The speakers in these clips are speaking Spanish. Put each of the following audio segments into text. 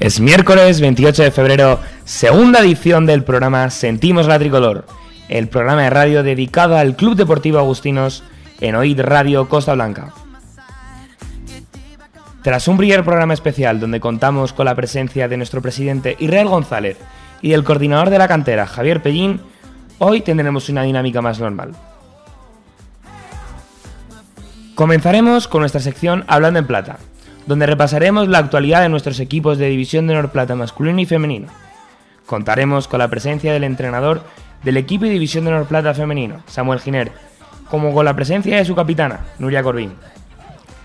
Es miércoles 28 de febrero, segunda edición del programa Sentimos la Tricolor, el programa de radio dedicado al Club Deportivo Agustinos en Oíd Radio Costa Blanca. Tras un brillante programa especial donde contamos con la presencia de nuestro presidente Israel González y del coordinador de la cantera Javier Pellín, hoy tendremos una dinámica más normal. Comenzaremos con nuestra sección Hablando en Plata, donde repasaremos la actualidad de nuestros equipos de División de Honor Plata masculino y femenino. Contaremos con la presencia del entrenador del equipo de División de Honor Plata femenino, Samuel Giner, como con la presencia de su capitana, Nuria Corbín.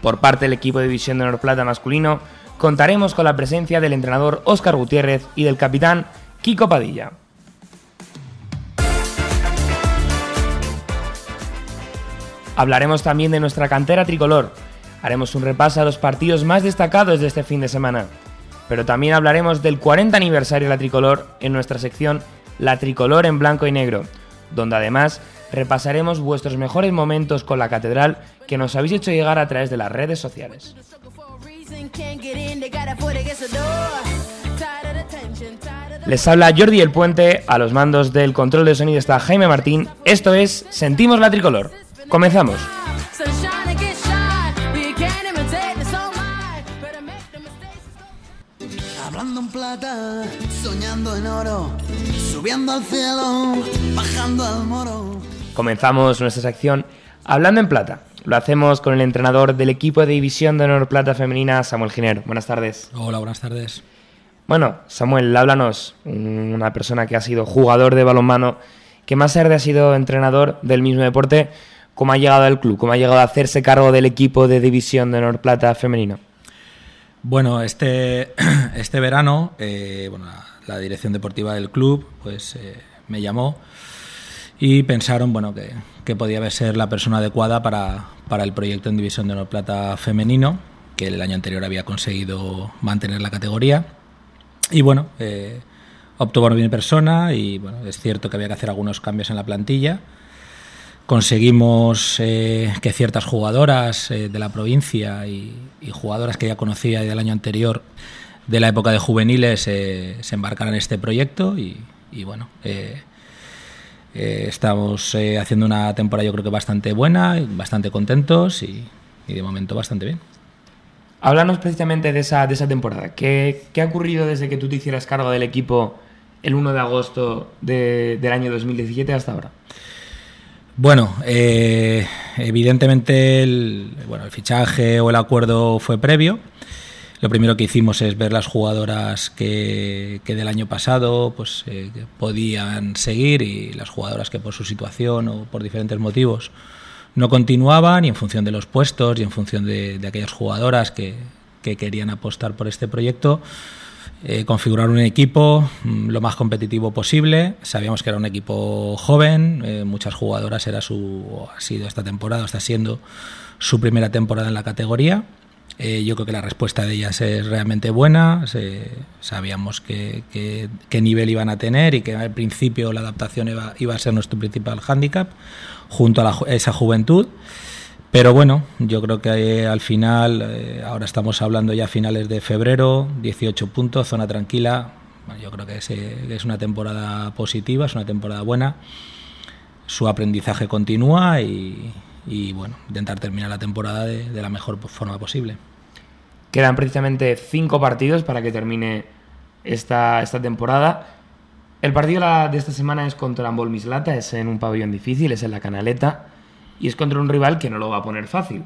Por parte del equipo de División de Honor Plata masculino, contaremos con la presencia del entrenador Óscar Gutiérrez y del capitán Kiko Padilla. Hablaremos también de nuestra cantera tricolor. Haremos un repaso a los partidos más destacados de este fin de semana. Pero también hablaremos del 40 aniversario de la tricolor en nuestra sección La tricolor en blanco y negro, donde además repasaremos vuestros mejores momentos con la catedral que nos habéis hecho llegar a través de las redes sociales. Les habla Jordi El Puente, a los mandos del control de sonido está Jaime Martín. Esto es Sentimos la tricolor. Comenzamos. Hablando en plata, soñando en oro, subiendo al cielo, bajando al moro. Comenzamos nuestra sección Hablando en Plata. Lo hacemos con el entrenador del equipo de División de Honor Plata Femenina, Samuel Giner. Buenas tardes. Hola, buenas tardes. Bueno, Samuel, háblanos, una persona que ha sido jugador de balonmano, que más tarde ha sido entrenador del mismo deporte, ¿cómo ha llegado al club? ¿Cómo ha llegado a hacerse cargo del equipo de División de Honor Plata Femenino? Bueno, este, este verano, eh, bueno, la, la dirección deportiva del club pues, eh, me llamó y pensaron bueno, que, que podía ser la persona adecuada para, para el proyecto en División de Honor Plata Femenino, que el año anterior había conseguido mantener la categoría. Y bueno, eh, optó por persona y bueno, es cierto que había que hacer algunos cambios en la plantilla. Conseguimos eh, que ciertas jugadoras eh, de la provincia y, jugadoras que ya conocía del año anterior, de la época de juveniles, eh, se embarcaran en este proyecto y bueno, eh, eh, estamos haciendo una temporada yo creo que bastante buena, bastante contentos y, y de momento bastante bien. Háblanos precisamente de esa, de esa temporada. ¿Qué, ¿Qué, ha ocurrido desde que tú te hicieras cargo del equipo el 1 de agosto de, del año 2017 hasta ahora? Bueno, eh, evidentemente el, bueno, el fichaje o el acuerdo fue previo. Lo primero que hicimos es ver las jugadoras que, del año pasado pues, eh, podían seguir y las jugadoras que por su situación o por diferentes motivos no continuaban y en función de los puestos y en función de, aquellas jugadoras que, que, querían apostar por este proyecto, eh, configurar un equipo mm, lo más competitivo posible. Sabíamos que era un equipo joven, eh, muchas jugadoras era su, ha sido esta temporada, está siendo su primera temporada en la categoría. Eh, yo creo que la respuesta de ellas es realmente buena. Se, sabíamos que, que, qué nivel iban a tener y que al principio la adaptación iba, iba a ser nuestro principal hándicap junto a, la, esa juventud. Pero bueno, yo creo que eh, al final, eh, ahora estamos hablando ya finales de febrero, 18 puntos, zona tranquila. Bueno, yo creo que es, eh, es, una temporada positiva, es una temporada buena. Su aprendizaje continúa y, y bueno, intentar terminar la temporada de, la mejor forma posible. Quedan precisamente cinco partidos para que termine esta, esta temporada. El partido de esta semana es contra Ambol Mislata, es en un pabellón difícil, es en la Canaleta y es contra un rival que no lo va a poner fácil,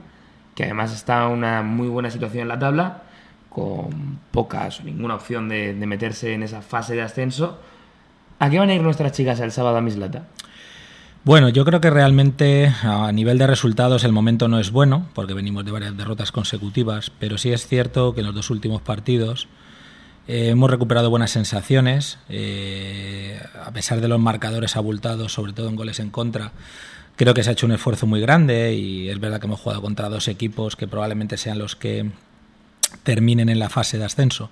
que además está en una muy buena situación en la tabla, con pocas o ninguna opción de, de meterse en esa fase de ascenso. ¿A qué van a ir nuestras chicas el sábado a Mislata? Bueno, yo creo que realmente a nivel de resultados el momento no es bueno, porque venimos de varias derrotas consecutivas, pero sí es cierto que en los dos últimos partidos eh, hemos recuperado buenas sensaciones, eh, a pesar de los marcadores abultados, sobre todo en goles en contra. Creo que se ha hecho un esfuerzo muy grande y es verdad que hemos jugado contra dos equipos que probablemente sean los que terminen en la fase de ascenso.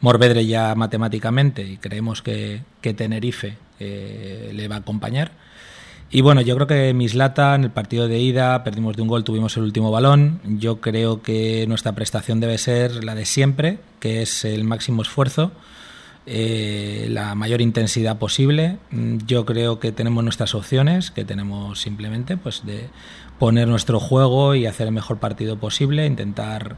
Morvedre ya matemáticamente y creemos que, Tenerife eh, le va a acompañar. Y bueno, yo creo que Mislata en el partido de ida perdimos de un gol, tuvimos el último balón. Yo creo que nuestra prestación debe ser la de siempre, que es el máximo esfuerzo, eh, la mayor intensidad posible. Yo creo que tenemos nuestras opciones, que tenemos simplemente pues de poner nuestro juego y hacer el mejor partido posible, intentar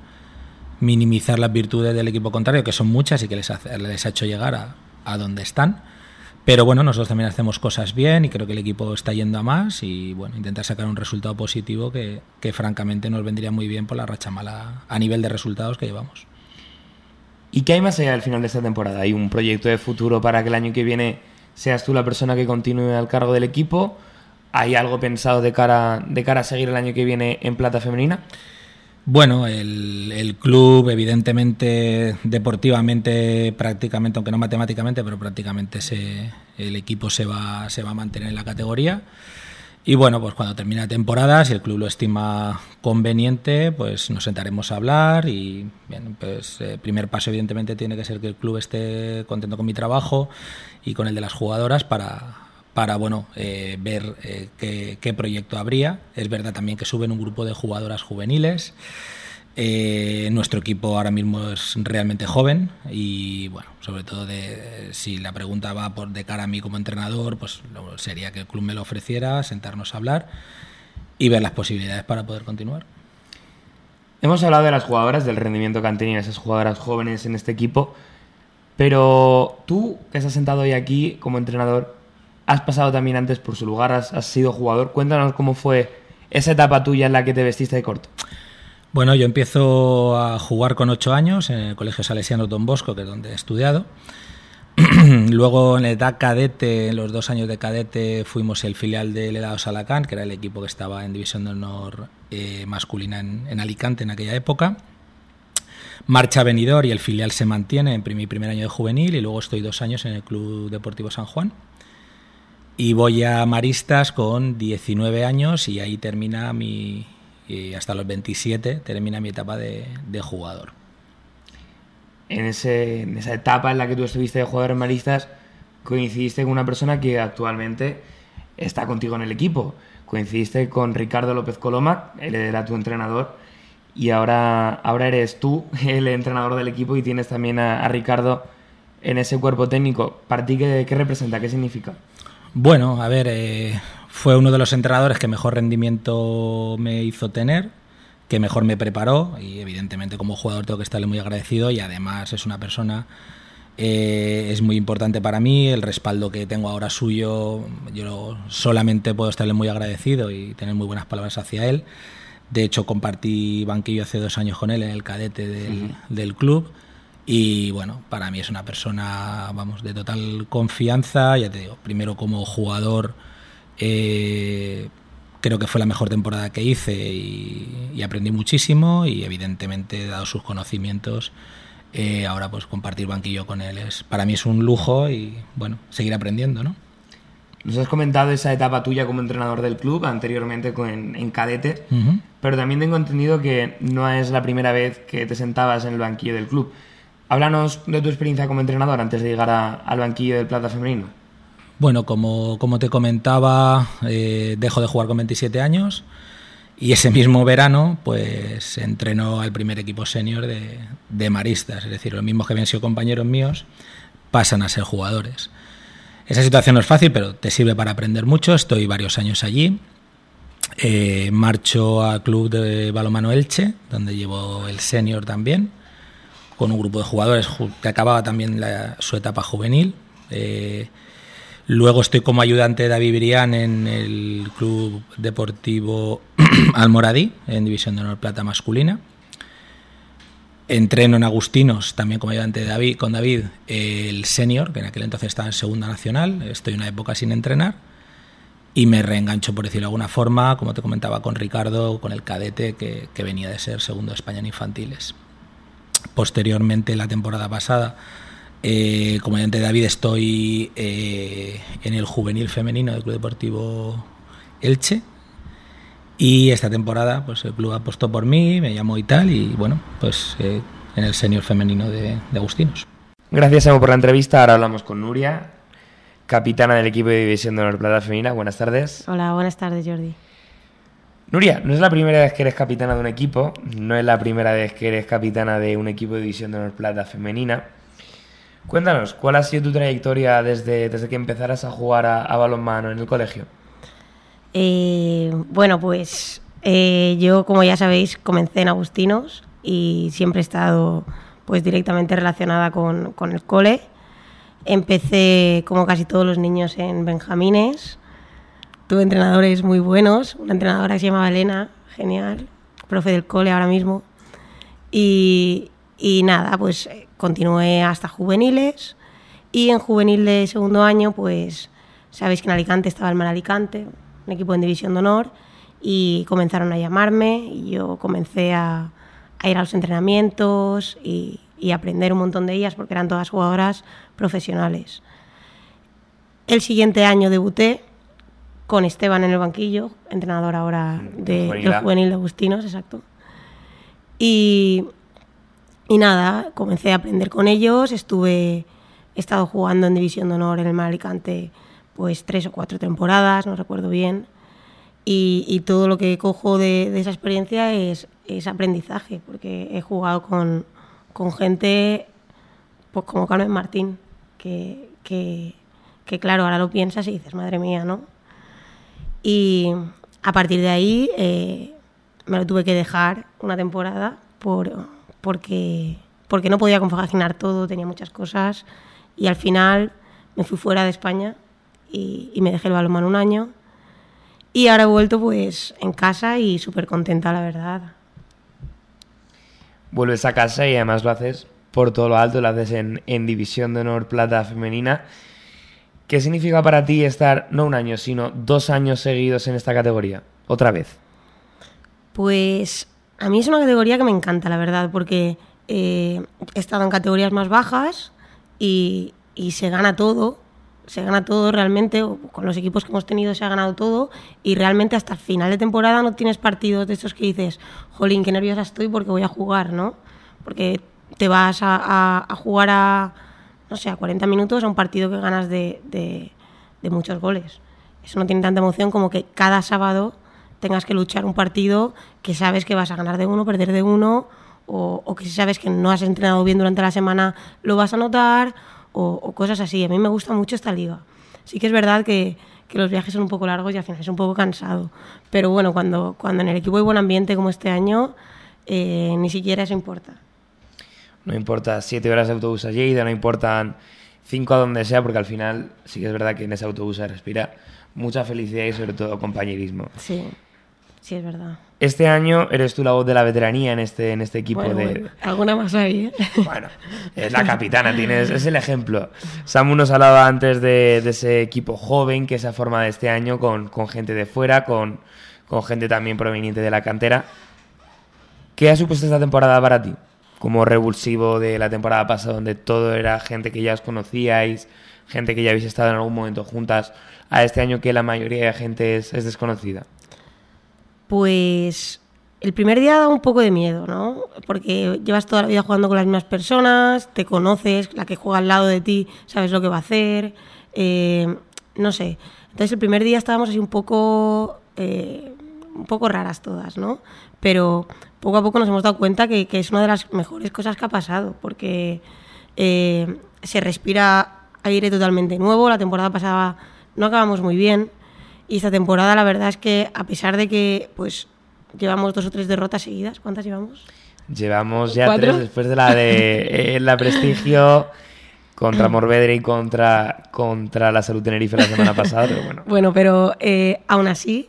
minimizar las virtudes del equipo contrario, que son muchas y que les, les ha hecho llegar a, a donde están pero bueno, nosotros también hacemos cosas bien y creo que el equipo está yendo a más y bueno, intentar sacar un resultado positivo que, francamente nos vendría muy bien por la racha mala a nivel de resultados que llevamos. ¿Y qué hay más allá del final de esta temporada? ¿Hay un proyecto de futuro para que el año que viene seas tú la persona que continúe al cargo del equipo? ¿Hay algo pensado de cara, de cara a seguir el año que viene en plata femenina? Bueno, el, club, evidentemente, deportivamente, prácticamente, aunque no matemáticamente, pero prácticamente se, el equipo se va, se va a mantener en la categoría. Y bueno, pues cuando termine la temporada, si el club lo estima conveniente, pues nos sentaremos a hablar y bien, pues el eh, primer paso evidentemente tiene que ser que el club esté contento con mi trabajo y con el de las jugadoras para, para bueno, eh, ver eh, qué, proyecto habría. Es verdad también que suben un grupo de jugadoras juveniles. Eh, nuestro equipo ahora mismo es realmente joven y bueno, sobre todo si la pregunta va por de cara a mí como entrenador, pues sería que el club me lo ofreciera, sentarnos a hablar y ver las posibilidades para poder continuar. Hemos hablado de las jugadoras, del rendimiento que han tenido esas jugadoras jóvenes en este equipo, pero tú que estás sentado hoy aquí como entrenador, has pasado también antes por su lugar, has, sido jugador. Cuéntanos cómo fue esa etapa tuya en la que te vestiste de corto. Bueno, yo empiezo a jugar con ocho años en el Colegio Salesiano Don Bosco, que es donde he estudiado. Luego en la edad cadete, en los dos años de cadete, fuimos el filial del Helado Salacán, que era el equipo que estaba en División de Honor eh, masculina en, Alicante en aquella época. Marcha venidor y el filial se mantiene en mi primer año de juvenil y luego estoy dos años en el Club Deportivo San Juan y voy a Maristas con 19 años y ahí termina mi, hasta los 27 termina mi etapa de, jugador. En, ese, en, esa etapa en la que tú estuviste de jugador en Maristas, coincidiste con una persona que actualmente está contigo en el equipo. Coincidiste con Ricardo López Coloma, él era tu entrenador, y ahora, ahora eres tú el entrenador del equipo y tienes también a, Ricardo en ese cuerpo técnico. ¿Para ti qué representa? ¿Qué significa? Bueno, a ver, eh, fue uno de los entrenadores que mejor rendimiento me hizo tener, que mejor me preparó y evidentemente como jugador tengo que estarle muy agradecido y además es una persona, eh, es muy importante para mí, el respaldo que tengo ahora suyo, yo solamente puedo estarle muy agradecido y tener muy buenas palabras hacia él. De hecho, compartí banquillo hace dos años con él en el cadete del, del club y bueno, para mí es una persona, vamos, de total confianza, ya te digo, primero como jugador, eh, creo que fue la mejor temporada que hice y, aprendí muchísimo y evidentemente, dado sus conocimientos, eh, ahora pues compartir banquillo con él es, para mí es un lujo y bueno, seguir aprendiendo, ¿no? Nos has comentado esa etapa tuya como entrenador del club, anteriormente con, en cadete, pero también tengo entendido que no es la primera vez que te sentabas en el banquillo del club. Háblanos de tu experiencia como entrenador antes de llegar al banquillo del Plata Femenino. Bueno, como, te comentaba, eh, dejo de jugar con 27 años y ese mismo verano pues entrenó al primer equipo senior de, de maristas, es decir, los mismos que habían sido compañeros míos pasan a ser jugadores. Esa situación no es fácil, pero te sirve para aprender mucho. Estoy varios años allí. Eh, marcho al club de balomano Elche, donde llevo el senior también con un grupo de jugadores que acababa también su etapa juvenil. Eh, luego estoy como ayudante de David Brián en el Club Deportivo Almoradí, en División de Honor Plata masculina. Entreno en Agustinos, también como ayudante de David, con David, el senior, que en aquel entonces estaba en Segunda Nacional. Estoy una época sin entrenar. Y me reengancho, por decirlo de alguna forma, como te comentaba, con Ricardo, con el cadete que, que venía de ser segundo de España en infantiles. Posteriormente, la temporada pasada, eh, como de David, estoy eh, en el juvenil femenino del Club Deportivo Elche. Y esta temporada, pues el club apostó por mí, me llamó y tal, y bueno, pues eh, en el senior femenino de, de Agustinos. Gracias, Samu, por la entrevista. Ahora hablamos con Nuria, capitana del equipo de División de Honor Plata Femenina. Buenas tardes. Hola, buenas tardes, Jordi. Nuria, no es la primera vez que eres capitana de un equipo, no es la primera vez que eres capitana de un equipo de División de Honor Plata Femenina. Cuéntanos, ¿cuál ha sido tu trayectoria desde, desde que empezaras a jugar a, balonmano en el colegio? Eh, bueno, pues eh, yo, como ya sabéis, comencé en Agustinos y siempre he estado pues directamente relacionada con, con el cole. Empecé, como casi todos los niños, en Benjamines. Tuve entrenadores muy buenos, una entrenadora que se llamaba Elena, genial, profe del cole ahora mismo. Y, y nada, pues eh, continué hasta juveniles y en juvenil de segundo año, pues sabéis que en Alicante estaba el Mar Alicante, un equipo en división de honor, y comenzaron a llamarme y yo comencé a, a ir a los entrenamientos y, y, aprender un montón de ellas porque eran todas jugadoras profesionales. El siguiente año debuté con Esteban en el banquillo, entrenador ahora de, del juvenil de Agustinos, exacto. Y, y nada, comencé a aprender con ellos, estuve, he estado jugando en División de Honor en el Mar Alicante pues tres o cuatro temporadas, no recuerdo bien, y, y todo lo que cojo de, de esa experiencia es, es, aprendizaje, porque he jugado con, con gente pues como Carmen Martín, que, que, que, claro, ahora lo piensas y dices, madre mía, ¿no? Y a partir de ahí eh, me lo tuve que dejar una temporada por porque, porque no podía compaginar todo, tenía muchas cosas y al final me fui fuera de España y, me dejé el balonmano un año y ahora he vuelto pues en casa y súper contenta, la verdad. Vuelves a casa y además lo haces por todo lo alto, lo haces en División de Honor Plata Femenina. ¿Qué significa para ti estar no un año, sino dos años seguidos en esta categoría? Otra vez. Pues a mí es una categoría que me encanta, la verdad, porque eh, he estado en categorías más bajas y, y, se gana todo, se gana todo realmente, con los equipos que hemos tenido se ha ganado todo y realmente hasta final de temporada no tienes partidos de estos que dices, jolín, qué nerviosa estoy porque voy a jugar, ¿no? Porque te vas a jugar a, no sé, a 40 minutos a un partido que ganas de, muchos goles. Eso no tiene tanta emoción como que cada sábado tengas que luchar un partido que sabes que vas a ganar de uno, perder de uno, o, que si sabes que no has entrenado bien durante la semana lo vas a notar, o, cosas así. A mí me gusta mucho esta liga. Sí que es verdad que, los viajes son un poco largos y al final es un poco cansado, pero bueno, cuando, cuando en el equipo hay buen ambiente como este año, eh, ni siquiera eso importa. No importa siete horas de autobús a Lleida, no importan cinco a donde sea, porque al final sí que es verdad que en ese autobús se respira mucha felicidad y sobre todo compañerismo. Sí. Sí, es verdad. Este año eres tú la voz de la veteranía en este, en este equipo bueno, de. Bueno, alguna más ahí, ¿eh? Bueno, es la capitana, tienes, es el ejemplo. Samu nos hablaba antes de, de, ese equipo joven que se ha formado este año con, con gente de fuera, con, con, gente también proveniente de la cantera. ¿Qué ha supuesto esta temporada para ti? Como revulsivo de la temporada pasada, donde todo era gente que ya os conocíais, gente que ya habéis estado en algún momento juntas, a este año que la mayoría de gente es, es desconocida. Pues el primer día da un poco de miedo, ¿no? Porque llevas toda la vida jugando con las mismas personas, te conoces, la que juega al lado de ti sabes lo que va a hacer, eh, no sé. Entonces el primer día estábamos así un poco, eh, un poco raras todas, ¿no? Pero poco a poco nos hemos dado cuenta que, que es una de las mejores cosas que ha pasado, porque eh, se respira aire totalmente nuevo. La temporada pasada no acabamos muy bien, y esta temporada la verdad es que a pesar de que pues llevamos dos o tres derrotas seguidas, ¿cuántas llevamos? Llevamos ya ¿Cuatro? tres después de la de eh, la Prestigio contra Morvedre y contra, contra la Salud Tenerife la semana pasada, pero bueno. Bueno, pero eh, aún así,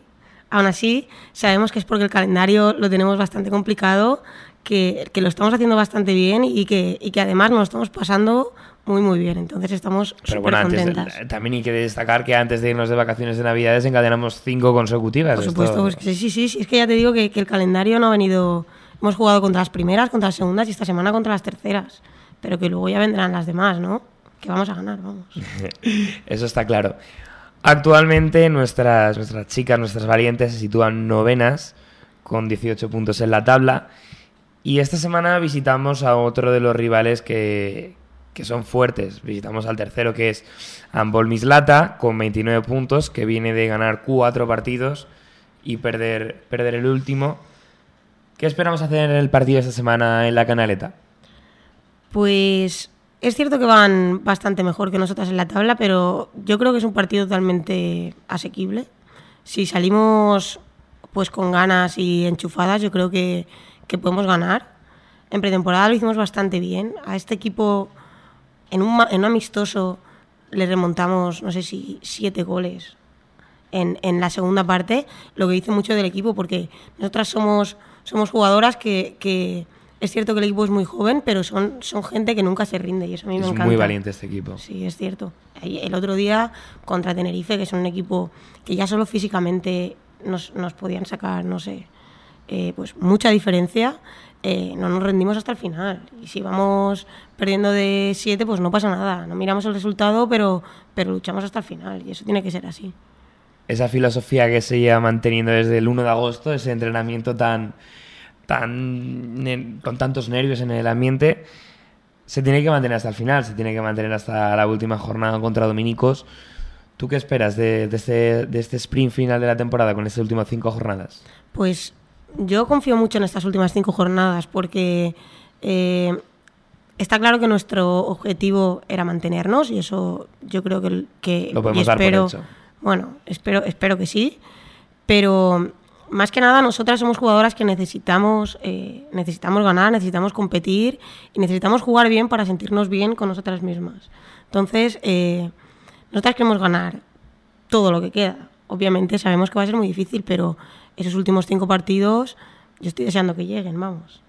aún así sabemos que es porque el calendario lo tenemos bastante complicado, que, que lo estamos haciendo bastante bien y que, y que además nos lo estamos pasando muy muy bien, entonces estamos súper bueno, contentas. También hay que destacar que antes de irnos de vacaciones de Navidades encadenamos cinco consecutivas. Por supuesto, pues que sí, sí, sí, es que ya te digo que, que, el calendario no ha venido... Hemos jugado contra las primeras, contra las segundas y esta semana contra las terceras, pero que luego ya vendrán las demás, ¿no? Que vamos a ganar, vamos. Eso está claro. Actualmente nuestras, nuestras chicas, nuestras valientes se sitúan novenas con 18 puntos en la tabla Y esta semana visitamos a otro de los rivales que, que son fuertes. Visitamos al tercero que es Ambol Mislata con 29 puntos, que viene de ganar cuatro partidos y perder, perder el último. ¿Qué esperamos hacer en el partido esta semana en la canaleta? Pues es cierto que van bastante mejor que nosotras en la tabla, pero yo creo que es un partido totalmente asequible. Si salimos pues con ganas y enchufadas, yo creo que, que podemos ganar. En pretemporada lo hicimos bastante bien. A este equipo, en un, en un amistoso, le remontamos, no sé si siete goles en, en, la segunda parte, lo que dice mucho del equipo, porque nosotras somos, somos jugadoras que, que es cierto que el equipo es muy joven, pero son, son gente que nunca se rinde y eso a mí me encanta. Es muy valiente este equipo. Sí, es cierto. El otro día contra Tenerife, que es un equipo que ya solo físicamente nos, nos podían sacar, no sé, eh, pues mucha diferencia, eh, no nos rendimos hasta el final. Y si vamos perdiendo de 7, pues no pasa nada. No miramos el resultado, pero, pero luchamos hasta el final y eso tiene que ser así. Esa filosofía que se lleva manteniendo desde el 1 de agosto, ese entrenamiento tan tan con tantos nervios en el ambiente, se tiene que mantener hasta el final, se tiene que mantener hasta la última jornada contra Dominicos. ¿Tú qué esperas de, de, este, de este sprint final de la temporada con estas últimas cinco jornadas? Pues yo confío mucho en estas últimas cinco jornadas porque eh, está claro que nuestro objetivo era mantenernos y eso yo creo que, que lo podemos espero, dar por hecho. Bueno, espero, espero que sí, pero más que nada nosotras somos jugadoras que necesitamos, eh, necesitamos ganar, necesitamos competir y necesitamos jugar bien para sentirnos bien con nosotras mismas. Entonces, eh, nosotras queremos ganar todo lo que queda. Obviamente sabemos que va a ser muy difícil, pero esos últimos cinco partidos yo estoy deseando que lleguen, vamos.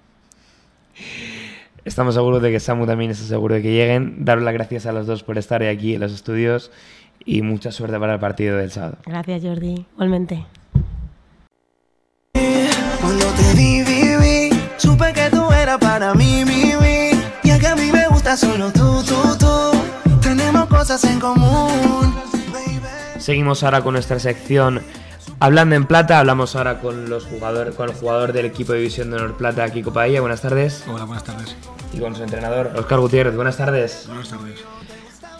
Estamos seguros de que Samu también está seguro de que lleguen. Daros las gracias a los dos por estar aquí en los estudios y mucha suerte para el partido del sábado. Gracias, Jordi. Igualmente. Cuando te vi, vi, vi, supe que tú eras para mí, mi, mi. Y es que a mí me gusta solo tú, tú, tú. Tenemos cosas en común. baby. Seguimos ahora con nuestra sección Hablando en Plata. Hablamos ahora con, los jugador, con el jugador del equipo de división de Honor Plata, Kiko Paella. Buenas tardes. Hola, buenas tardes. Y con su entrenador, Oscar Gutiérrez. Buenas tardes. Buenas tardes.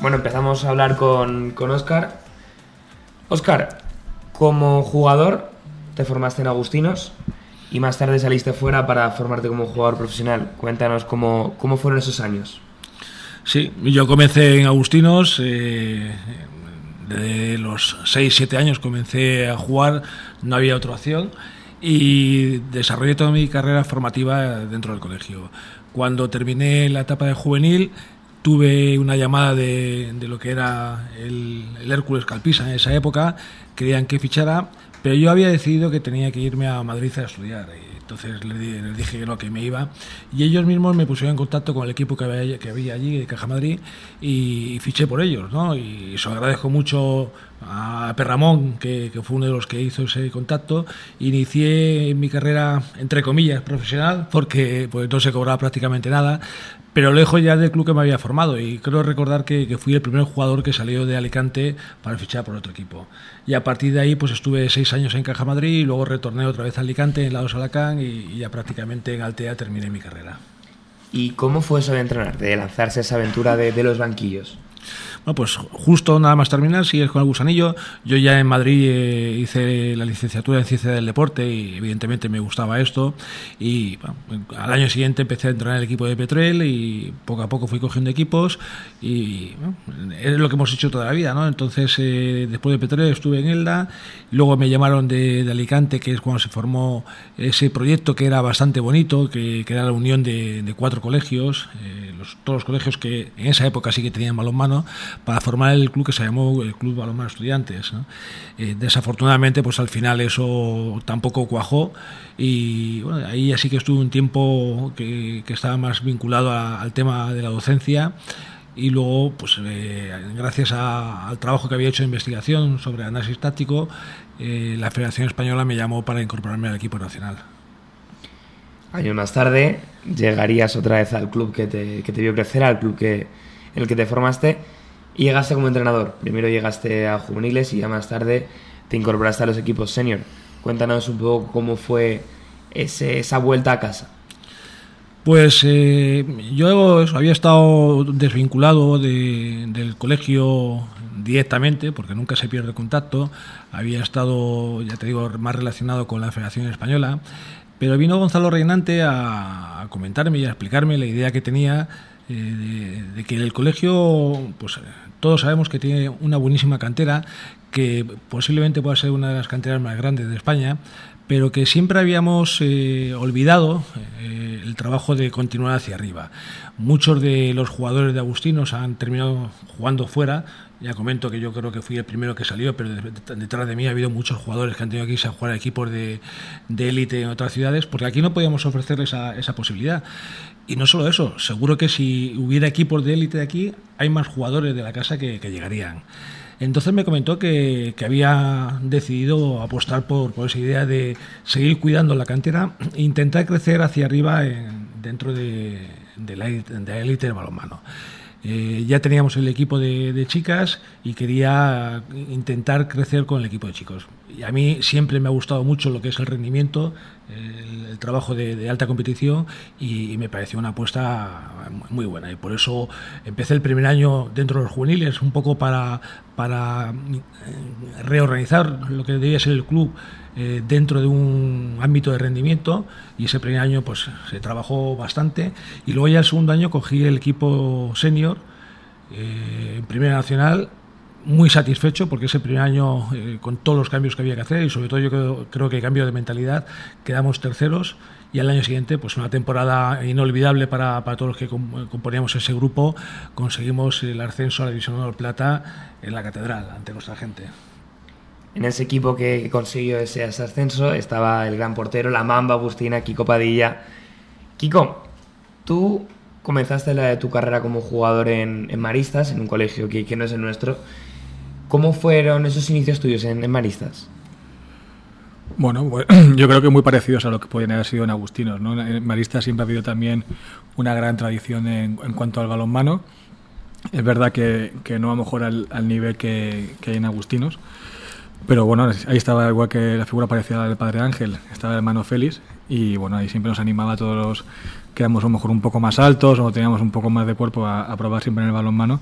Bueno, empezamos a hablar con, con Oscar. Oscar, como jugador, te formaste en Agustinos y más tarde saliste fuera para formarte como jugador profesional. Cuéntanos cómo, cómo fueron esos años. Sí, yo comencé en Agustinos, eh, desde los 6-7 años comencé a jugar, no había otra opción y desarrollé toda mi carrera formativa dentro del colegio. Cuando terminé la etapa de juvenil, tuve una llamada de, de lo que era el, el, Hércules Calpisa en esa época, querían que fichara, pero yo había decidido que tenía que irme a Madrid a estudiar. Y entonces les, di- les dije que no, que me iba. Y ellos mismos me pusieron en contacto con el equipo que había, que había allí, de Caja Madrid, y, fiché por ellos. ¿no? Y se lo agradezco mucho a Perramón, que, fue uno de los que hizo ese contacto. Inicié mi carrera, entre comillas, profesional, porque pues, no se cobraba prácticamente nada, pero lejos ya del club que me había formado y creo recordar que, que, fui el primer jugador que salió de Alicante para fichar por otro equipo. Y a partir de ahí pues estuve seis años en Caja Madrid y luego retorné otra vez a Alicante, en Lados Alacán y, y ya prácticamente en Altea terminé mi carrera. ¿Y cómo fue eso de entrenar, de lanzarse esa aventura de los banquillos? Bueno, pues justo nada más terminar, sigues con el gusanillo. Yo ya en Madrid eh, hice la licenciatura en Ciencia del Deporte y evidentemente me gustaba esto. Y bueno, al año siguiente empecé a entrenar el equipo de Petrel y poco a poco fui cogiendo equipos y es lo que hemos hecho toda la vida, ¿no? Entonces, eh, después de Petrel estuve en Elda, luego me llamaron de, de, Alicante, que es cuando se formó ese proyecto que era bastante bonito, que, que era la unión de, de cuatro colegios, eh, los, todos los colegios que en esa época sí que tenían balonmano para formar el club que se llamó el Club Balonmano Estudiantes. ¿no? Eh, desafortunadamente, pues al final eso tampoco cuajó y bueno, ahí así que estuve un tiempo que, que estaba más vinculado a, al tema de la docencia y luego, pues eh, gracias a, al trabajo que había hecho de investigación sobre análisis táctico, eh, la Federación Española me llamó para incorporarme al equipo nacional. Años más tarde llegarías otra vez al club que te, que te vio crecer, al club que, en el que te formaste y llegaste como entrenador. Primero llegaste a juveniles y ya más tarde te incorporaste a los equipos senior. Cuéntanos un poco cómo fue ese, esa vuelta a casa. Pues eh, yo había estado desvinculado del colegio directamente, porque nunca se pierde contacto. Había estado, ya te digo, más relacionado con la Federación Española. Pero vino Gonzalo Reinante a, comentarme y a explicarme la idea que tenía eh, de, que el colegio, pues todos sabemos que tiene una buenísima cantera, que posiblemente pueda ser una de las canteras más grandes de España, pero que siempre habíamos eh, olvidado eh, el trabajo de continuar hacia arriba. Muchos de los jugadores de Agustinos han terminado jugando fuera. Ya comento que yo creo que fui el primero que salió, pero detrás de mí ha habido muchos jugadores que han tenido que irse a jugar a equipos de élite en otras ciudades, porque aquí no podíamos ofrecerles esa posibilidad. Y no solo eso, seguro que si hubiera equipos de élite aquí, hay más jugadores de la casa que, llegarían. Entonces me comentó que, había decidido apostar por, esa idea de seguir cuidando la cantera e intentar crecer hacia arriba dentro de, la élite del balonmano. Eh, ya teníamos el equipo de, chicas y quería intentar crecer con el equipo de chicos. Y a mí siempre me ha gustado mucho lo que es el rendimiento, el, trabajo de, alta competición y, me pareció una apuesta muy buena. Y por eso empecé el primer año dentro de los juveniles, un poco para, para eh, reorganizar lo que debía ser el club eh, dentro de un ámbito de rendimiento y ese primer año pues se trabajó bastante y luego ya el segundo año cogí el equipo senior eh, en Primera Nacional muy satisfecho porque ese primer año, eh, con todos los cambios que había que hacer y sobre todo yo creo, creo que cambio de mentalidad, quedamos terceros y al año siguiente, pues una temporada inolvidable para, para todos los que componíamos ese grupo, conseguimos el ascenso a la División Plata en la Catedral, ante nuestra gente. En ese equipo que consiguió ese ascenso estaba el gran portero, la Mamba Agustina, Kiko Padilla. Kiko, tú comenzaste la, tu carrera como jugador en, Maristas, en un colegio que no es el nuestro. ¿Cómo fueron esos inicios tuyos en, Maristas? Bueno, yo creo que muy parecidos a lo que podían haber sido en Agustinos. ¿no? En Maristas siempre ha habido también una gran tradición en, cuanto al balonmano. Es verdad que, no a lo mejor al, nivel que, hay en Agustinos, pero bueno, ahí estaba igual que la figura parecida del padre Ángel, estaba el hermano Félix y bueno, ahí siempre nos animaba a todos los que éramos a lo mejor un poco más altos o teníamos un poco más de cuerpo a, a probar siempre en el balonmano.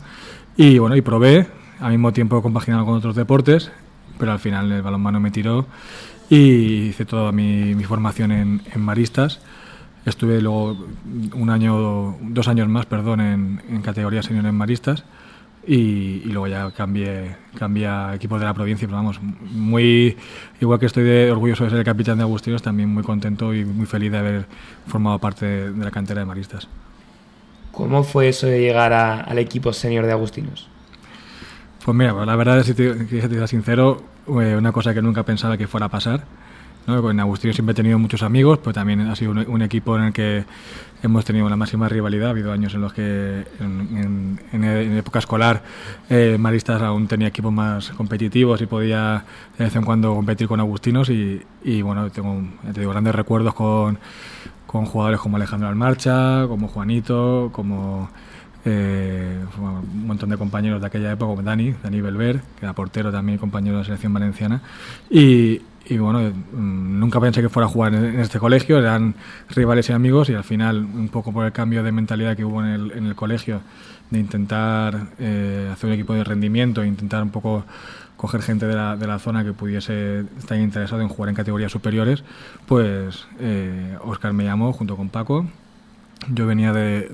Y bueno, y probé, al mismo tiempo compaginado con otros deportes, pero al final el balonmano me tiró y hice toda mi, formación en, Maristas. Estuve luego un año, dos años más, perdón, en, en categoría senior en Maristas y, luego ya cambié, cambié a equipos de la provincia, pero vamos, muy, igual que estoy de, orgulloso de ser el capitán de Agustinos, también muy contento y muy feliz de haber formado parte de, la cantera de Maristas. ¿Cómo fue eso de llegar al equipo senior de Agustinos? Pues mira, pues la verdad, si te, si te sincero, eh, una cosa que nunca pensaba que fuera a pasar. ¿no? En Agustín siempre he tenido muchos amigos, pero también ha sido un, equipo en el que hemos tenido la máxima rivalidad. Ha habido años en los que en, época escolar eh, Maristas aún tenía equipos más competitivos y podía de vez en cuando competir con Agustinos y, bueno, tengo, tengo grandes recuerdos con, con jugadores como Alejandro Almarcha, como Juanito, como eh, un montón de compañeros de aquella época, como Dani, Dani Belver, que era portero también, compañero de la selección valenciana. Y, bueno, mm, nunca pensé que fuera a jugar en, este colegio, eran rivales y amigos, y al final, un poco por el cambio de mentalidad que hubo en el, en el colegio, de intentar eh, hacer un equipo de rendimiento, intentar un poco coger gente de la, de la, zona que pudiese estar interesado en jugar en categorías superiores, pues eh, Oscar me llamó junto con Paco yo venía de,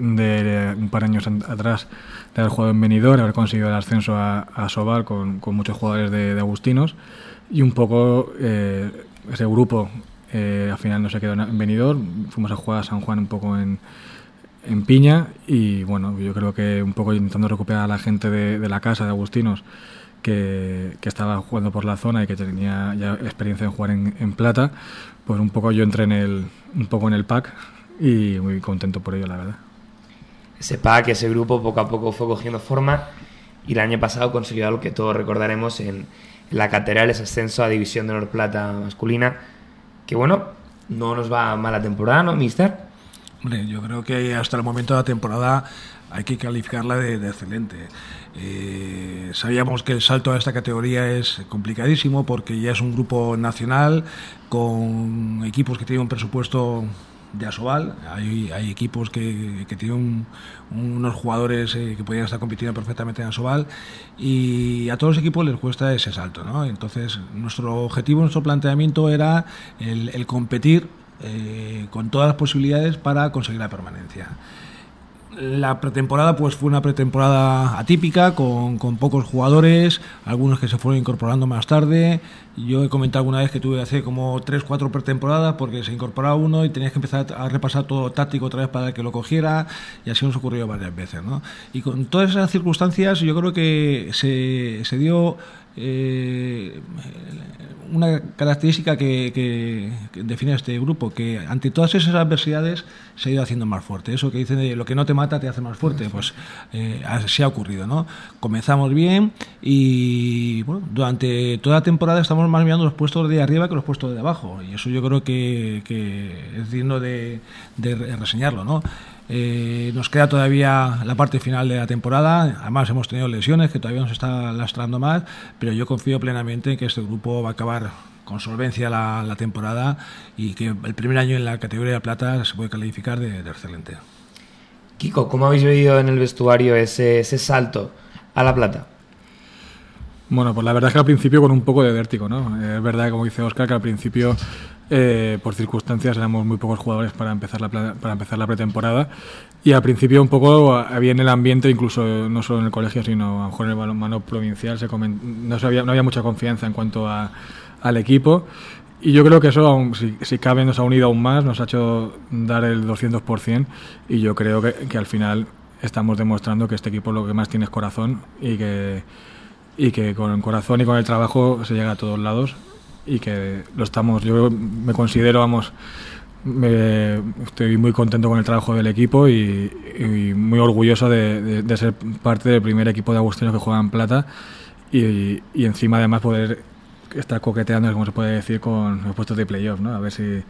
un par de años atrás de haber jugado en Benidorm, haber conseguido el ascenso a, a Sobal con, muchos jugadores de, Agustinos y un poco eh, ese grupo eh, al final no se quedó en Benidorm, fuimos a jugar a San Juan un poco en, en Piña y bueno, yo creo que un poco intentando recuperar a la gente de, la casa de Agustinos que, que, estaba jugando por la zona y que tenía ya experiencia en jugar en, en plata, pues un poco yo entré en el, un poco en el pack y muy contento por ello, la verdad. Ese pack, ese grupo poco a poco fue cogiendo forma y el año pasado consiguió algo que todos recordaremos en, la catedral, ese ascenso a División de Honor Plata masculina, que bueno, no nos va mala temporada, ¿no, mister? Hombre, yo creo que hasta el momento de la temporada hay que calificarla de, excelente. Eh, sabíamos que el salto a esta categoría es complicadísimo porque ya es un grupo nacional con equipos que tienen un presupuesto de Asobal. Hay, hay equipos que, que tienen unos jugadores eh, que podrían estar compitiendo perfectamente en Asobal y a todos los equipos les cuesta ese salto. ¿no? Entonces, nuestro objetivo, nuestro planteamiento era el, competir eh, con todas las posibilidades para conseguir la permanencia. La pretemporada pues fue una pretemporada atípica con, con, pocos jugadores, algunos que se fueron incorporando más tarde. Yo he comentado alguna vez que tuve que hacer como 3-4 pretemporadas porque se incorporaba uno y tenías que empezar a repasar todo táctico otra vez para que lo cogiera y así nos ocurrió varias veces. ¿no? Y con todas esas circunstancias yo creo que se, se dio eh, una característica que, que, define a este grupo, que ante todas esas adversidades se ha ido haciendo más fuerte. Eso que dicen de lo que no te mata te hace más fuerte, pues eh, así ha ocurrido. ¿no? Comenzamos bien y bueno, durante toda la temporada estamos más mirando los puestos de arriba que los puestos de abajo y eso yo creo que, que es digno de, de reseñarlo. ¿no? Eh, nos queda todavía la parte final de la temporada. Además, hemos tenido lesiones que todavía nos está lastrando más, pero yo confío plenamente en que este grupo va a acabar con solvencia la, la temporada y que el primer año en la categoría de plata se puede calificar de, de excelente. Kiko, ¿cómo habéis vivido en el vestuario ese, ese salto a la plata? Bueno, pues la verdad es que al principio con un poco de vértigo, ¿no? Es verdad, como dice Oscar, que al principio eh, por circunstancias éramos muy pocos jugadores para empezar la para empezar la pretemporada. Y al principio un poco había en el ambiente incluso no solo en el colegio sino a lo mejor en el balonmano provincial se no, se había, no había mucha confianza en cuanto a, al equipo. Y yo creo que eso, si, si, cabe, nos ha unido aún más, nos ha hecho dar el 200% y yo creo que, que, al final estamos demostrando que este equipo lo que más tiene es corazón y que, y que con el corazón y con el trabajo se llega a todos lados y que lo estamos, yo me considero, vamos, me, estoy muy contento con el trabajo del equipo y, muy orgulloso de, ser parte del primer equipo de Agustino que juega en plata y, y, encima además poder estar coqueteando, como se puede decir, con los puestos de playoff, ¿no? A ver si,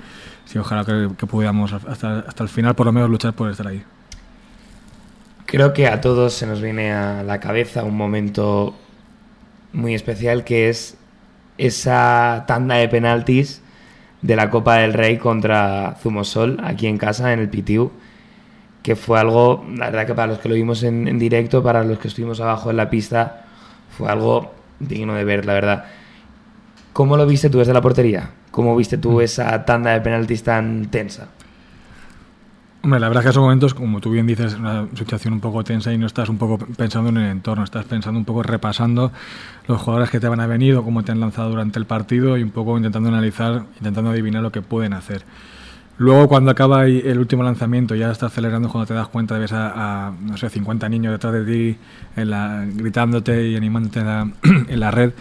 si ojalá que, que pudiéramos hasta, hasta el final por lo menos luchar por estar ahí. Creo que a todos se nos viene a la cabeza un momento muy especial que es esa tanda de penaltis de la Copa del Rey contra Zumosol aquí en casa, en el Pitiu, que fue algo, la verdad que para los que lo vimos en, en, directo, para los que estuvimos abajo en la pista, fue algo digno de ver, la verdad. ¿Cómo lo viste tú desde la portería? ¿Cómo viste tú esa tanda de penaltis tan tensa? Hombre, la verdad es que esos momentos, como tú bien dices, es una situación un poco tensa y no estás un poco pensando en el entorno, estás pensando un poco repasando los jugadores que te van a venir o cómo te han lanzado durante el partido y un poco intentando analizar, intentando adivinar lo que pueden hacer. Luego, cuando acaba el último lanzamiento, ya estás acelerando cuando te das cuenta, ves a, a no sé, 50 niños detrás de ti en la, gritándote y animándote en la, en la red.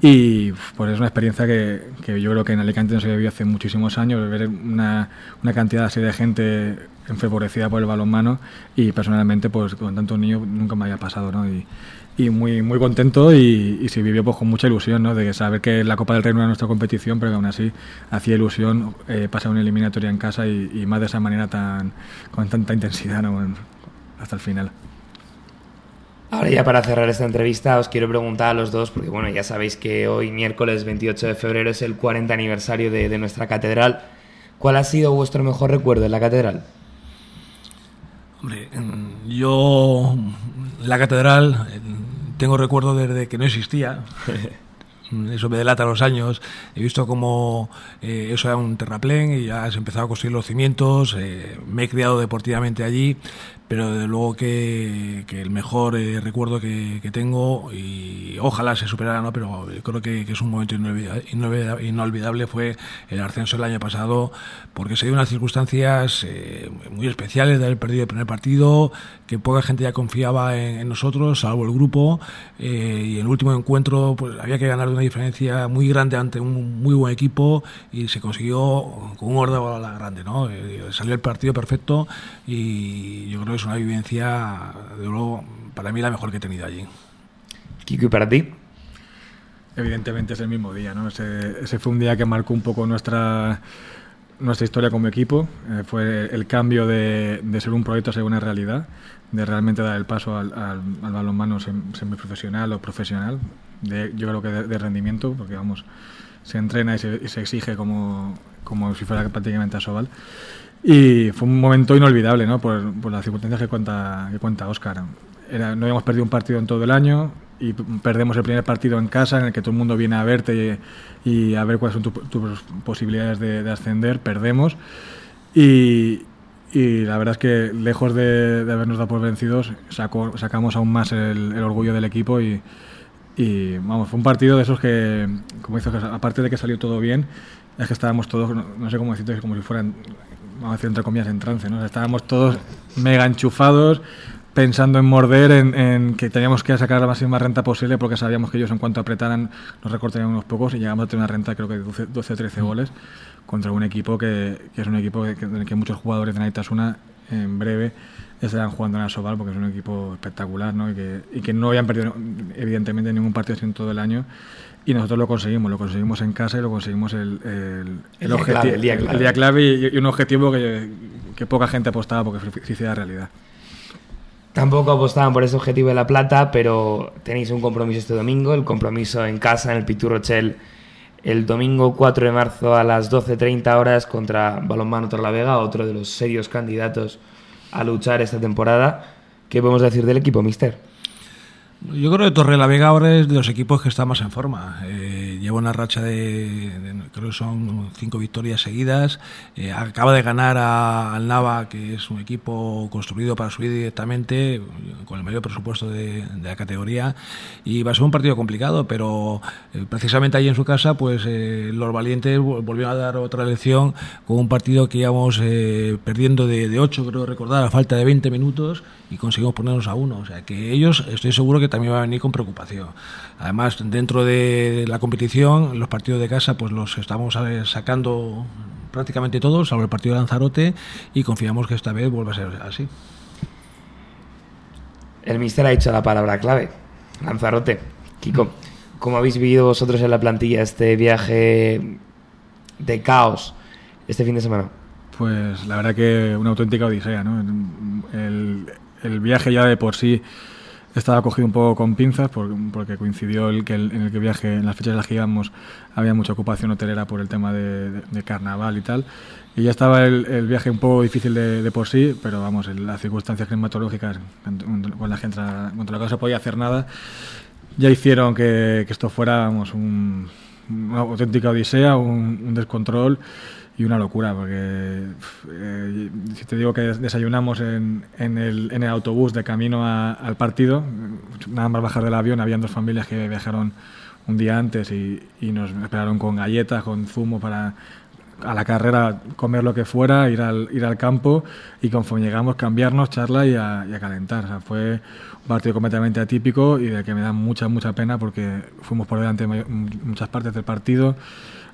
Y pues es una experiencia que, que, yo creo que en Alicante no se vivido hace muchísimos años, ver una, una cantidad así de gente enfervorecida por el balonmano y personalmente pues con tantos niños nunca me había pasado, ¿no? Y, y muy, muy contento y, y, se vivió pues, con mucha ilusión ¿no? de saber que la Copa del Rey no era nuestra competición, pero que aún así hacía ilusión eh, pasar una eliminatoria en casa y, y, más de esa manera tan con tanta intensidad ¿no? hasta el final. Ahora ya para cerrar esta entrevista os quiero preguntar a los dos, porque bueno, ya sabéis que hoy miércoles 28 de febrero es el 40 aniversario de, de nuestra catedral. ¿Cuál ha sido vuestro mejor recuerdo en la catedral? Hombre, yo la catedral tengo recuerdo desde que no existía. Eso me delata los años. He visto cómo eh, eso era un terraplén y ya se empezado a construir los cimientos. Eh, me he criado deportivamente allí, pero desde luego que, que el mejor eh, recuerdo que, que, tengo, y ojalá se superara, ¿no? pero creo que, que es un momento inolvidable, inolvidable, fue el ascenso el año pasado, porque se dio unas circunstancias eh, muy especiales de haber perdido el primer partido, que poca gente ya confiaba en, en nosotros, salvo el grupo, eh, y el último encuentro pues había que ganar de una diferencia muy grande ante un muy buen equipo y se consiguió con un orden a la grande, ¿no? Eh, salió el partido perfecto y yo creo que es una vivencia, de luego, para mí la mejor que he tenido allí. Kiko, ¿y para ti? Evidentemente es el mismo día, ¿no? Ese, ese fue un día que marcó un poco nuestra nuestra historia como equipo. Eh, fue el cambio de, de, ser un proyecto a ser una realidad, de realmente dar el paso al, al, al balonmano semiprofesional o profesional, de, yo creo que de, de, rendimiento, porque vamos, se entrena y se, se exige como, como si fuera prácticamente a Sobal. Y fue un momento inolvidable, ¿no? Por, por las circunstancias que cuenta, que cuenta Oscar. No habíamos perdido un partido en todo el año y perdemos el primer partido en casa en el que todo el mundo viene a verte y, a ver cuáles son tu, tus posibilidades de, de, ascender. Perdemos y, la verdad es que lejos de, habernos dado por vencidos, sacó, sacamos aún más el, orgullo del equipo y, y, vamos, fue un partido de esos que, como dices, aparte de que salió todo bien, es que estábamos todos, no, no sé cómo decirte, como si fueran vamos a decir entre comillas, en trance, ¿no? estábamos todos mega enchufados, pensando en morder, en, en, que teníamos que sacar la máxima renta posible, porque sabíamos que ellos en cuanto apretaran nos recortarían unos pocos y llegamos a tener una renta creo que de 12 o 13 goles contra un equipo que, que es un equipo que, en el que muchos jugadores de Naitasuna en breve estarán jugando en Asobal porque es un equipo espectacular ¿no? y, que, y que no habían perdido evidentemente ningún partido en todo el año y nosotros lo conseguimos, lo conseguimos en casa y lo conseguimos el, el, el, el, objetivo, clave, día clave, el día clave y, y, un objetivo que, que poca gente apostaba porque se hiciera realidad. Tampoco apostaban por ese objetivo de la plata, pero tenéis un compromiso este domingo, el compromiso en casa en el Pitu Rochelle el domingo 4 de marzo a las 12.30 horas contra Balonmano Torlavega, otro de los serios candidatos a luchar esta temporada. ¿Qué podemos decir del equipo, Mister? Yo creo que Torre la Vega ahora es de los equipos que está más en forma. Eh, lleva una racha de, de, creo que son cinco victorias seguidas. Eh, acaba de ganar a, al Nava, que es un equipo construido para subir directamente, con el mayor presupuesto de, de la categoría. Y va a ser un partido complicado, pero eh, precisamente ahí en su casa, pues eh, los valientes volvieron a dar otra lección con un partido que íbamos eh, perdiendo de, de 8, creo recordar, a falta de 20 minutos y conseguimos ponernos a uno. O sea que ellos, estoy seguro que también va a venir con preocupación. Además, dentro de la competición, los partidos de casa, pues los estamos sacando prácticamente todos, salvo el partido de Lanzarote, y confiamos que esta vez vuelva a ser así. El mister ha dicho la palabra clave, Lanzarote. Kiko, ¿cómo habéis vivido vosotros en la plantilla este viaje de caos este fin de semana? Pues la verdad que una auténtica odisea, ¿no? El, el viaje ya de por sí estaba cogido un poco con pinzas porque coincidió el que el, en el que viaje, en las fechas en las que íbamos, había mucha ocupación hotelera por el tema de, de, de carnaval y tal. Y ya estaba el, el viaje un poco difícil de, de, por sí, pero vamos, las circunstancias climatológicas con la gente contra la que no se podía hacer nada, ya hicieron que, que esto fuera vamos, un, una auténtica odisea, un, un descontrol y una locura, porque eh, si te digo que desayunamos en, en, el, en el, autobús de camino a, al partido, nada más bajar del avión, habían dos familias que viajaron un día antes y, nos esperaron con galletas, con zumo para a la carrera comer lo que fuera, ir al, ir al campo y conforme llegamos cambiarnos, charla y a, calentar. Fue un partido completamente atípico y de que me da mucha, mucha pena porque fuimos por delante muchas partes del partido.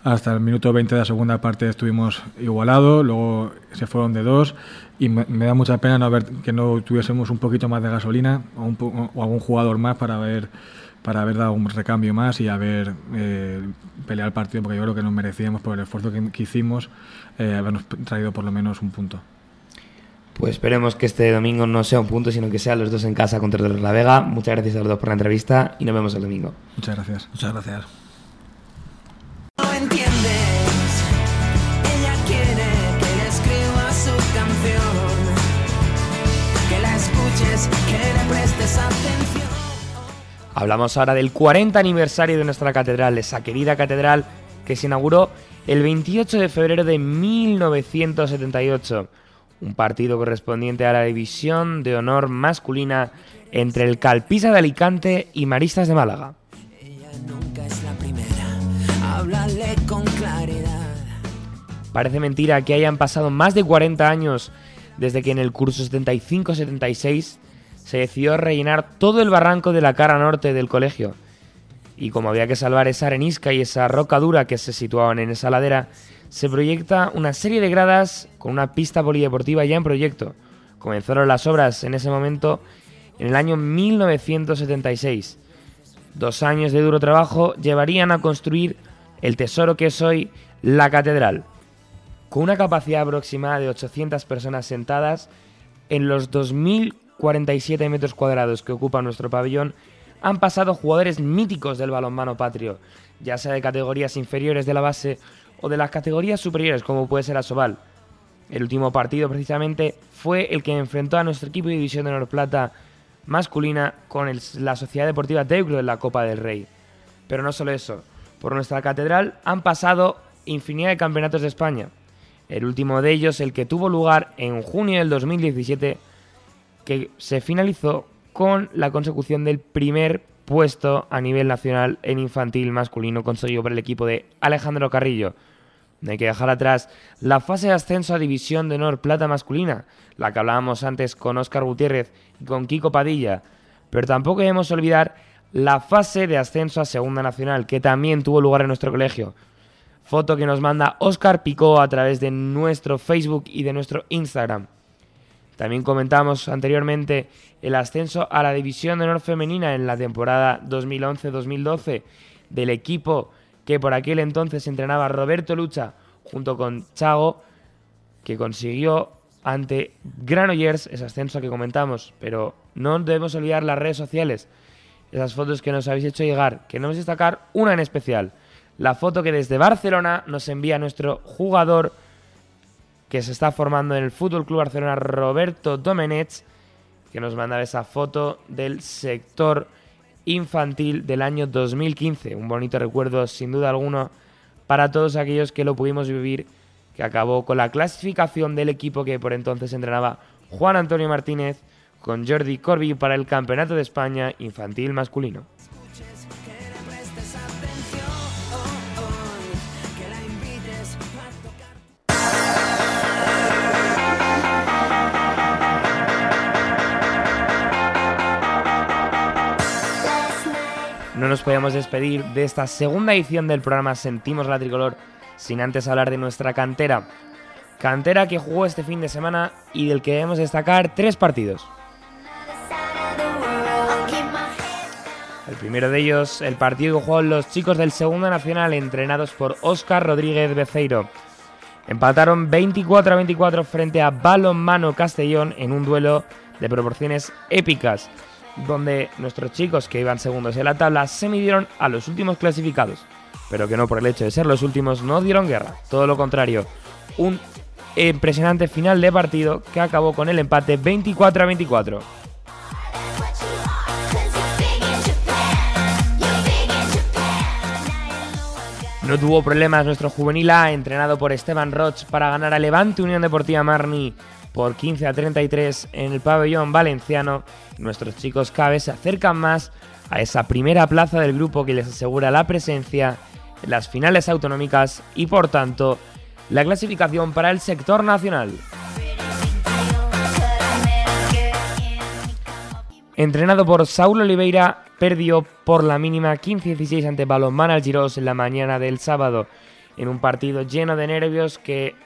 Hasta el minuto 20 de la segunda parte estuvimos igualados, luego se fueron de dos y me, me, da mucha pena no ver que no tuviésemos un poquito más de gasolina o, un, o algún jugador más para ver para haber dado un recambio más y haber eh, peleado el partido, porque yo creo que nos merecíamos por el esfuerzo que, que hicimos eh, habernos traído por lo menos un punto. Pues esperemos que este domingo no sea un punto, sino que sean los dos en casa contra La Vega. Muchas gracias a los dos por la entrevista y nos vemos el domingo. Muchas gracias. Muchas gracias. Hablamos ahora del 40 aniversario de nuestra catedral, esa querida catedral que se inauguró el 28 de febrero de 1978. Un partido correspondiente a la división de honor masculina entre el Calpisa de Alicante y Maristas de Málaga. Ella nunca es la primera, háblale con claridad. Parece mentira que hayan pasado más de 40 años desde que en el curso 75-76 se decidió rellenar todo el barranco de la cara norte del colegio. Y como había que salvar esa arenisca y esa roca dura que se situaban en esa ladera, se proyecta una serie de gradas con una pista polideportiva ya en proyecto. Comenzaron las obras en ese momento en el año 1976. Dos años de duro trabajo llevarían a construir el tesoro que es hoy la catedral. Con una capacidad aproximada de 800 personas sentadas, en los 2000 47 metros cuadrados que ocupa nuestro pabellón, han pasado jugadores míticos del balonmano patrio, ya sea de categorías inferiores de la base o de las categorías superiores, como puede ser Asobal. El último partido, precisamente, fue el que enfrentó a nuestro equipo de División de Honor Plata masculina con la Sociedad Deportiva Teucro en la Copa del Rey. Pero no solo eso, por nuestra catedral han pasado infinidad de campeonatos de España. El último de ellos, el que tuvo lugar en junio del 2017, que se finalizó con la consecución del primer puesto a nivel nacional en infantil masculino conseguido por el equipo de Alejandro Carrillo. No hay que dejar atrás la fase de ascenso a División de Honor Plata masculina, la que hablábamos antes con Óscar Gutiérrez y con Kiko Padilla, pero tampoco debemos olvidar la fase de ascenso a Segunda Nacional, que también tuvo lugar en nuestro colegio. Foto que nos manda Óscar Picó a través de nuestro Facebook y de nuestro Instagram. También comentamos anteriormente el ascenso a la División de Honor Femenina en la temporada 2011-2012 del equipo que por aquel entonces entrenaba Roberto Lucha junto con Chago, que consiguió ante Granollers ese ascenso que comentamos. Pero no debemos olvidar las redes sociales, esas fotos que nos habéis hecho llegar. Queremos destacar una en especial, la foto que desde Barcelona nos envía nuestro jugador que se está formando en el Fútbol Club Barcelona, Roberto Domenech, que nos manda esa foto del sector infantil del año 2015. Un bonito recuerdo, sin duda alguna, para todos aquellos que lo pudimos vivir, que acabó con la clasificación del equipo que por entonces entrenaba Juan Antonio Martínez con Jordi Corby para el Campeonato de España infantil masculino. No nos podíamos despedir de esta segunda edición del programa Sentimos la Tricolor sin antes hablar de nuestra cantera. Cantera que jugó este fin de semana y del que debemos destacar tres partidos. El primero de ellos, el partido que jugaron los chicos del Segunda Nacional entrenados por Óscar Rodríguez Beceiro. Empataron 24 a 24 frente a Balonmano Castellón en un duelo de proporciones épicas donde nuestros chicos que iban segundos en la tabla se midieron a los últimos clasificados, pero que no por el hecho de ser los últimos no dieron guerra, todo lo contrario, un impresionante final de partido que acabó con el empate 24 a 24. No tuvo problemas nuestro juvenil A, entrenado por Esteban Roch, para ganar a Levante Unión Deportiva Marni por 15 a 33 en el pabellón valenciano, nuestros chicos cada se acercan más a esa primera plaza del grupo que les asegura la presencia en las finales autonómicas y por tanto la clasificación para el sector nacional. Entrenado por Saulo Oliveira, perdió por la mínima 15-16 ante Balonmano Algiros en la mañana del sábado, en un partido lleno de nervios que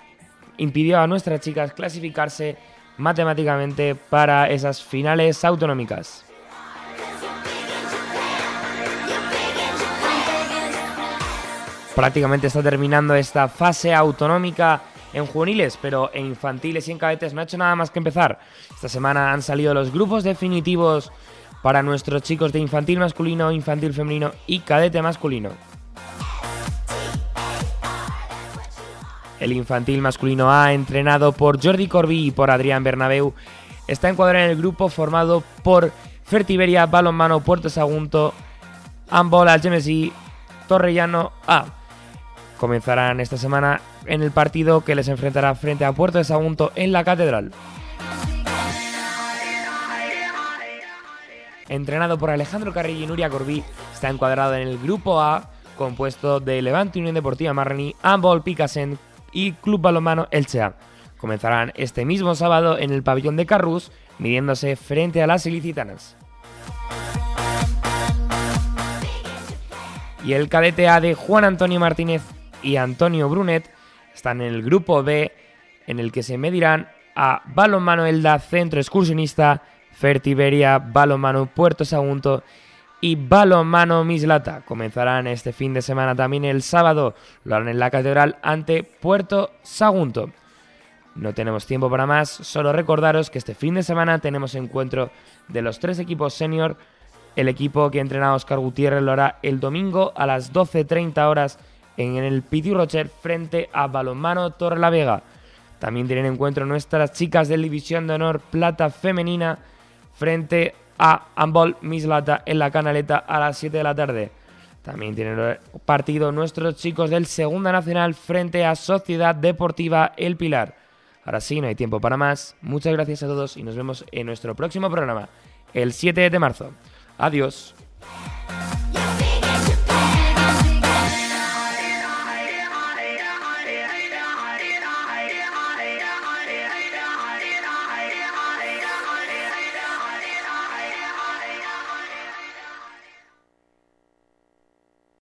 impidió a nuestras chicas clasificarse matemáticamente para esas finales autonómicas. Prácticamente está terminando esta fase autonómica en juveniles, pero en infantiles y en cadetes no ha hecho nada más que empezar. Esta semana han salido los grupos definitivos para nuestros chicos de infantil masculino, infantil femenino y cadete masculino. El infantil masculino A, entrenado por Jordi Corby y por Adrián Bernabeu, está encuadrado en el grupo formado por Fertiberia, Balonmano, Puerto Sagunto, Ambola, Gemesí, Torrellano A. Comenzarán esta semana en el partido que les enfrentará frente a Puerto de Sagunto en la Catedral. Entrenado por Alejandro Carrillo y Nuria Corbí, está encuadrado en el grupo A, compuesto de Levante Unión Deportiva Marrani, Ambol, Picasen, y Club Balomano Elchea. Comenzarán este mismo sábado en el pabellón de Carrús, midiéndose frente a las ilicitanas. Y el cadete A de Juan Antonio Martínez y Antonio Brunet están en el grupo B, en el que se medirán a Balonmano Elda Centro Excursionista, Fertiberia, Balonmano Puerto Sagunto y Balonmano Mislata. Comenzarán este fin de semana también el sábado. Lo harán en la Catedral ante Puerto Sagunto. No tenemos tiempo para más, solo recordaros que este fin de semana tenemos encuentro de los tres equipos senior El equipo que entrena a Oscar Gutiérrez lo hará el domingo a las 12.30 horas en el Piti Rocher frente a Balonmano Torre la Vega. También tienen encuentro nuestras chicas de División de Honor Plata Femenina frente a Ambol Mislata en la Canaleta a las 7 de la tarde. También tienen partido nuestros chicos del Segunda Nacional frente a Sociedad Deportiva El Pilar. Ahora sí, no hay tiempo para más. Muchas gracias a todos y nos vemos en nuestro próximo programa, el 7 de marzo. Adiós.